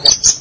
当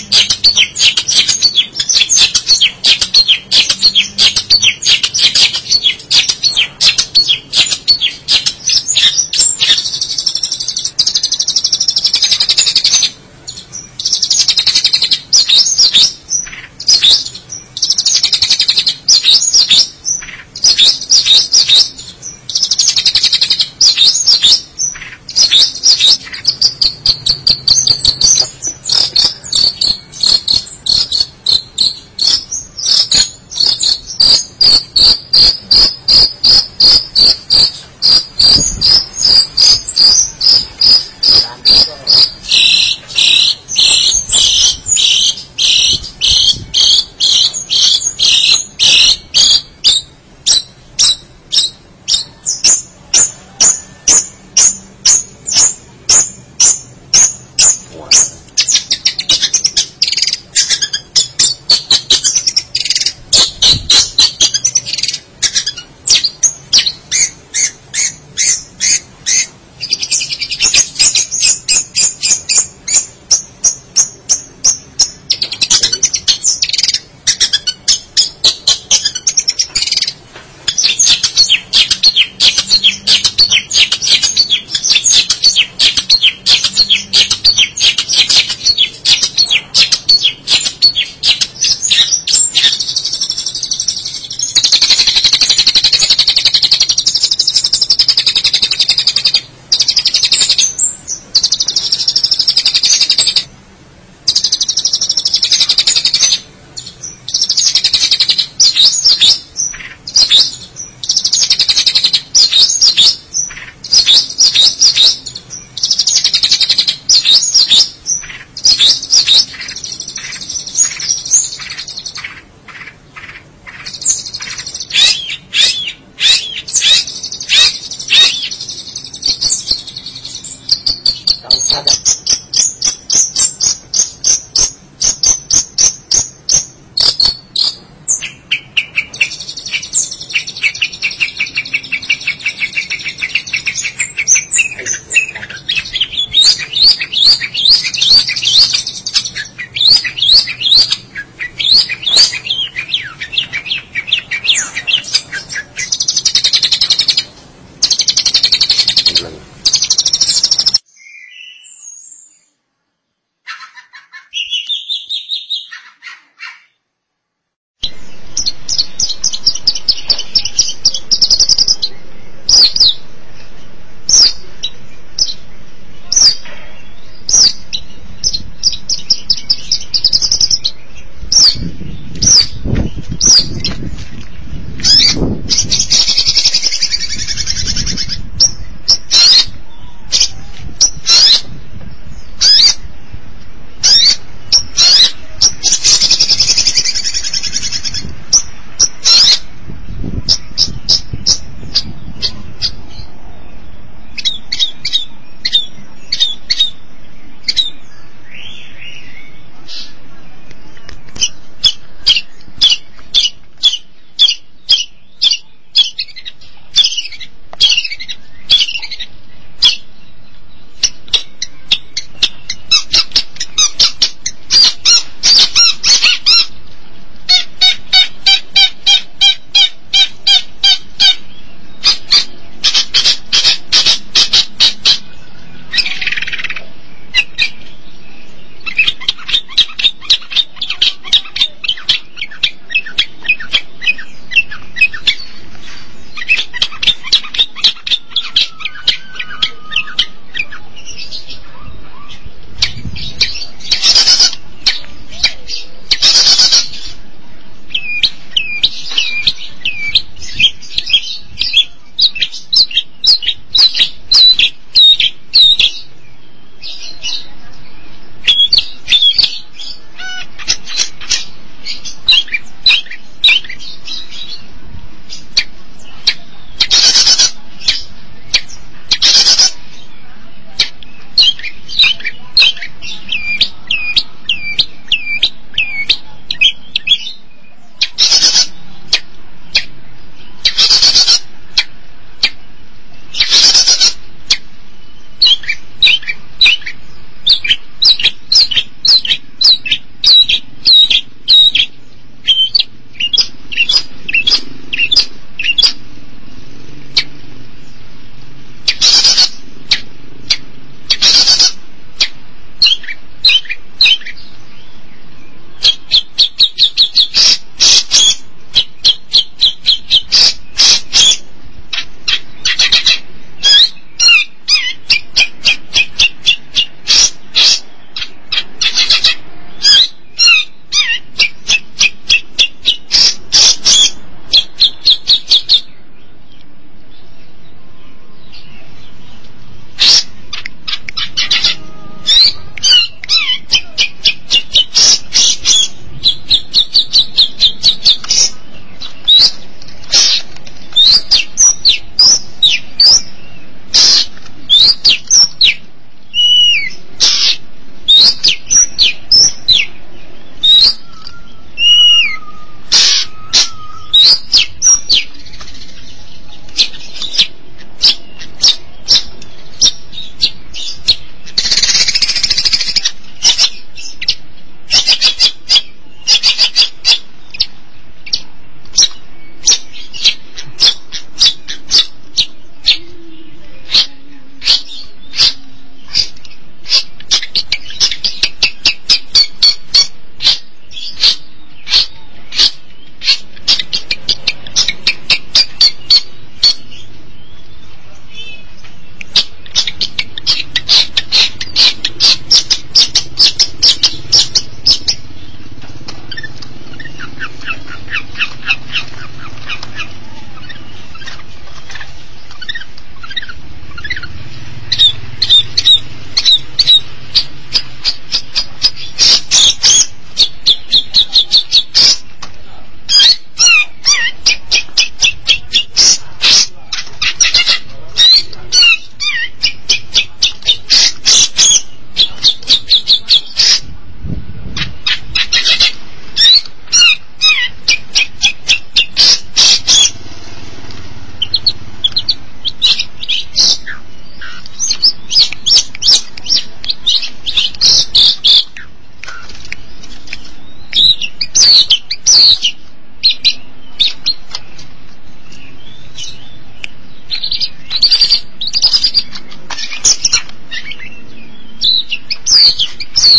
you.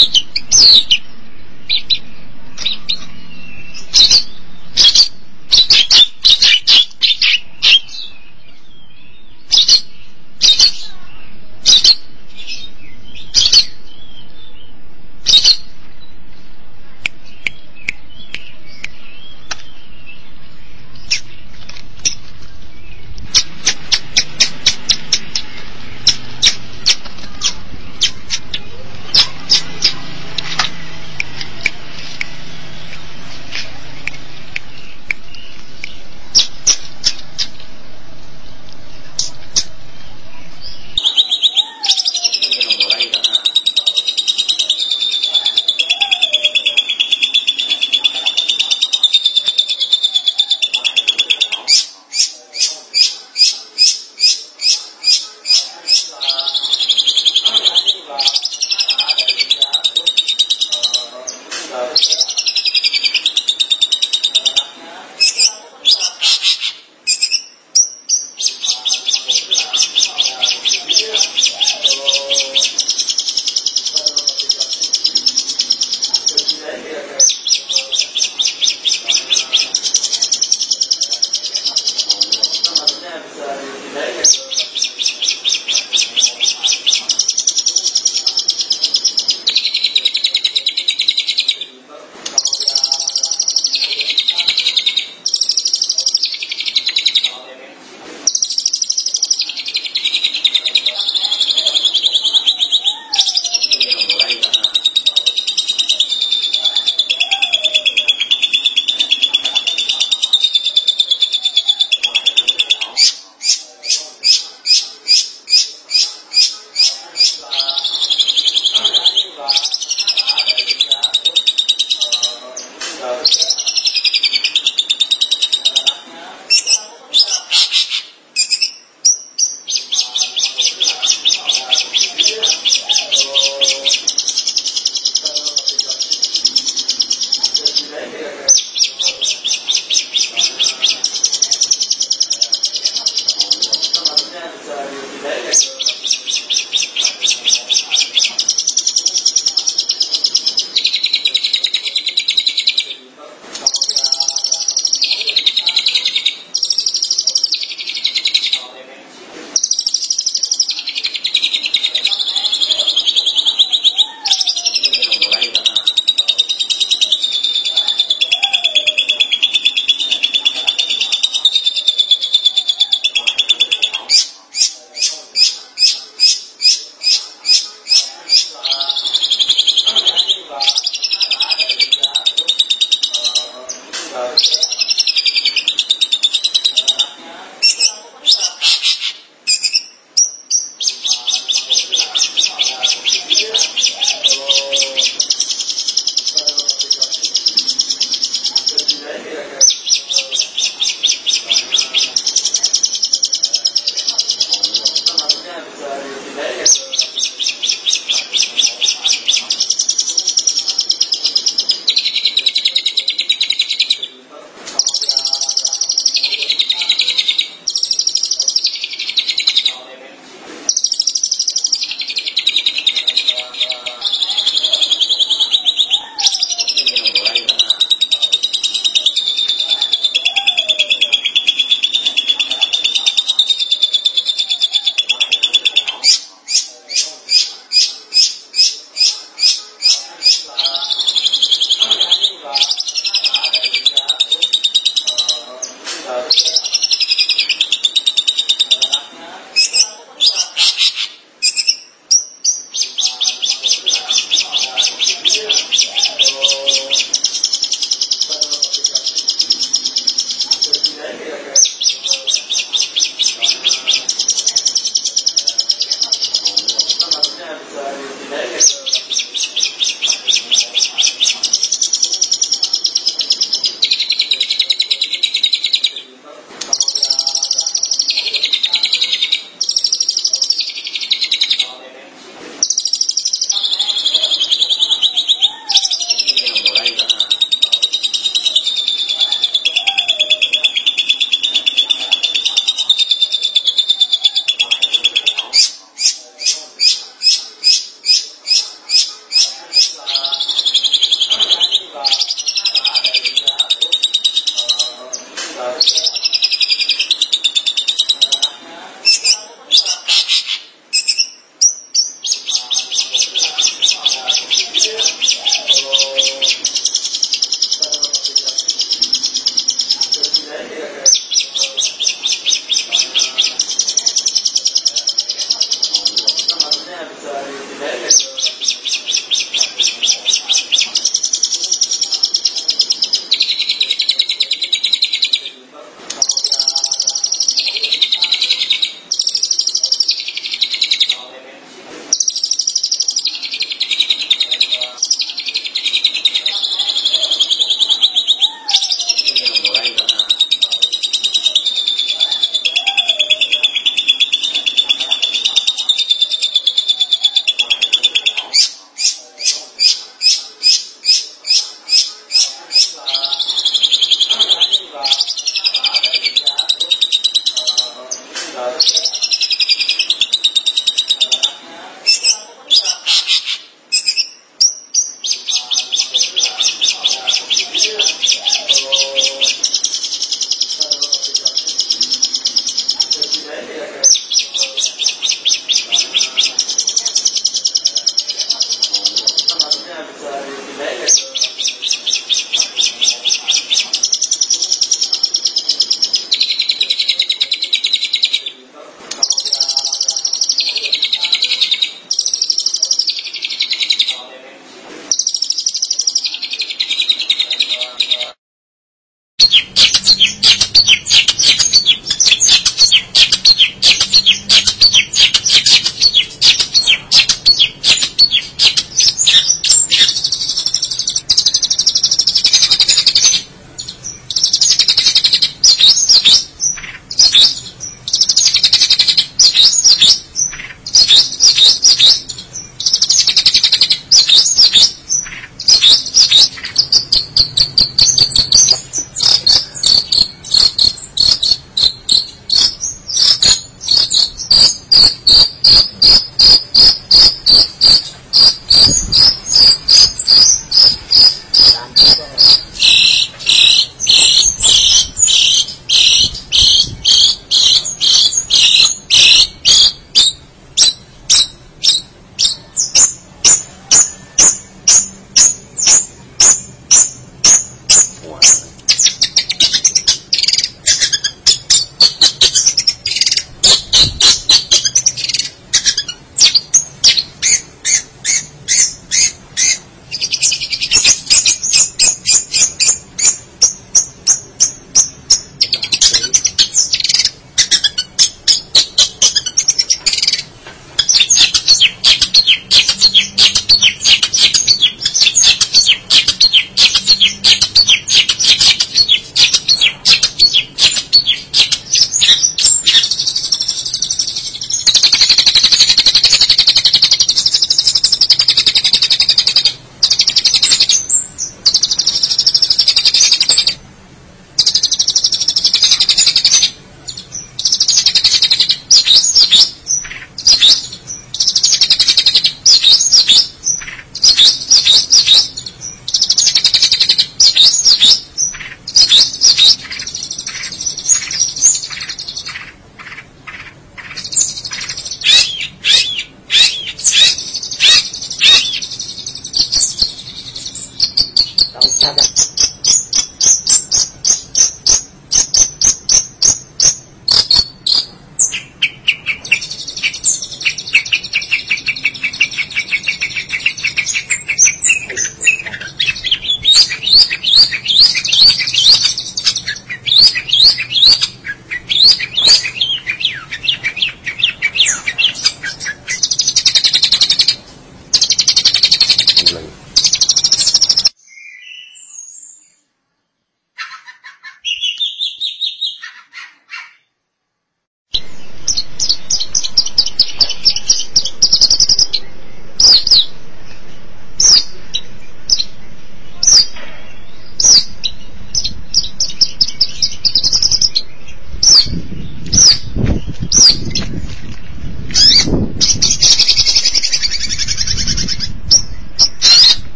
Thank